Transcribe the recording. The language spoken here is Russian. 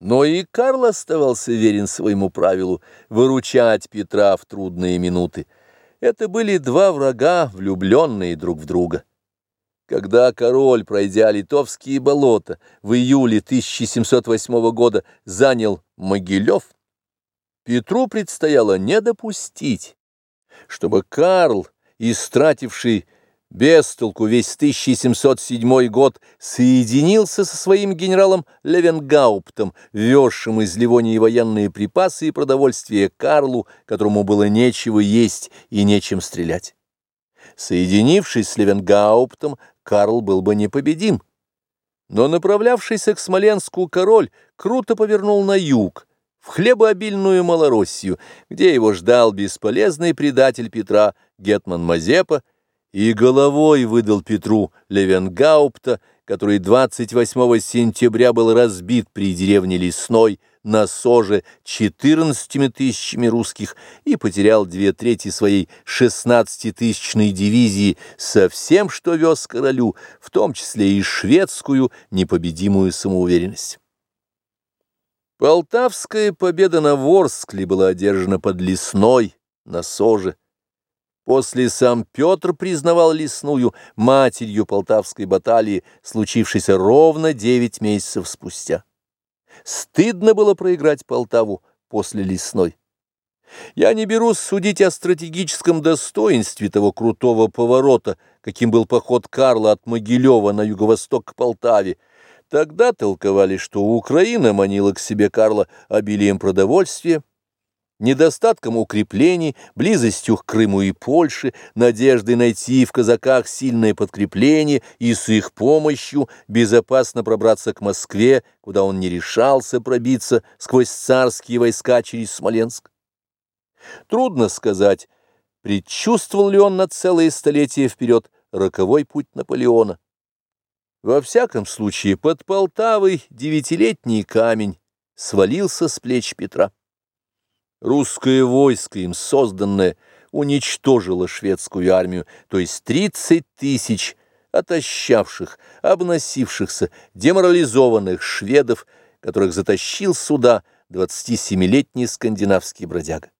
Но и Карл оставался верен своему правилу выручать Петра в трудные минуты. Это были два врага, влюбленные друг в друга. Когда король, пройдя литовские болота, в июле 1708 года занял Могилев, Петру предстояло не допустить, чтобы Карл, истративший без толку весь 1707 год соединился со своим генералом Левенгауптом, везшим из Ливонии военные припасы и продовольствие Карлу, которому было нечего есть и нечем стрелять. Соединившись с Левенгауптом, Карл был бы непобедим. Но направлявшийся к Смоленску король круто повернул на юг, в хлебообильную Малороссию, где его ждал бесполезный предатель Петра, Гетман Мазепа, и головой выдал Петру Левенгаупта, который 28 сентября был разбит при деревне Лесной на Соже 14 тысячами русских и потерял две трети своей 16-тысячной дивизии со всем, что вез королю, в том числе и шведскую непобедимую самоуверенность. Полтавская победа на Ворскле была одержана под Лесной на Соже, После сам Петр признавал Лесную матерью Полтавской баталии, случившейся ровно девять месяцев спустя. Стыдно было проиграть Полтаву после Лесной. Я не берусь судить о стратегическом достоинстве того крутого поворота, каким был поход Карла от Могилева на юго-восток к Полтаве. Тогда толковали, что Украина манила к себе Карла обилием продовольствия, недостатком укреплений, близостью к Крыму и Польше, надеждой найти в казаках сильное подкрепление и с их помощью безопасно пробраться к Москве, куда он не решался пробиться сквозь царские войска через Смоленск. Трудно сказать, предчувствовал ли он на целые столетия вперед роковой путь Наполеона. Во всяком случае, под Полтавой девятилетний камень свалился с плеч Петра. Русское войско, им созданное, уничтожило шведскую армию, то есть 30 тысяч отощавших, обносившихся, деморализованных шведов, которых затащил сюда 27-летний скандинавский бродяга.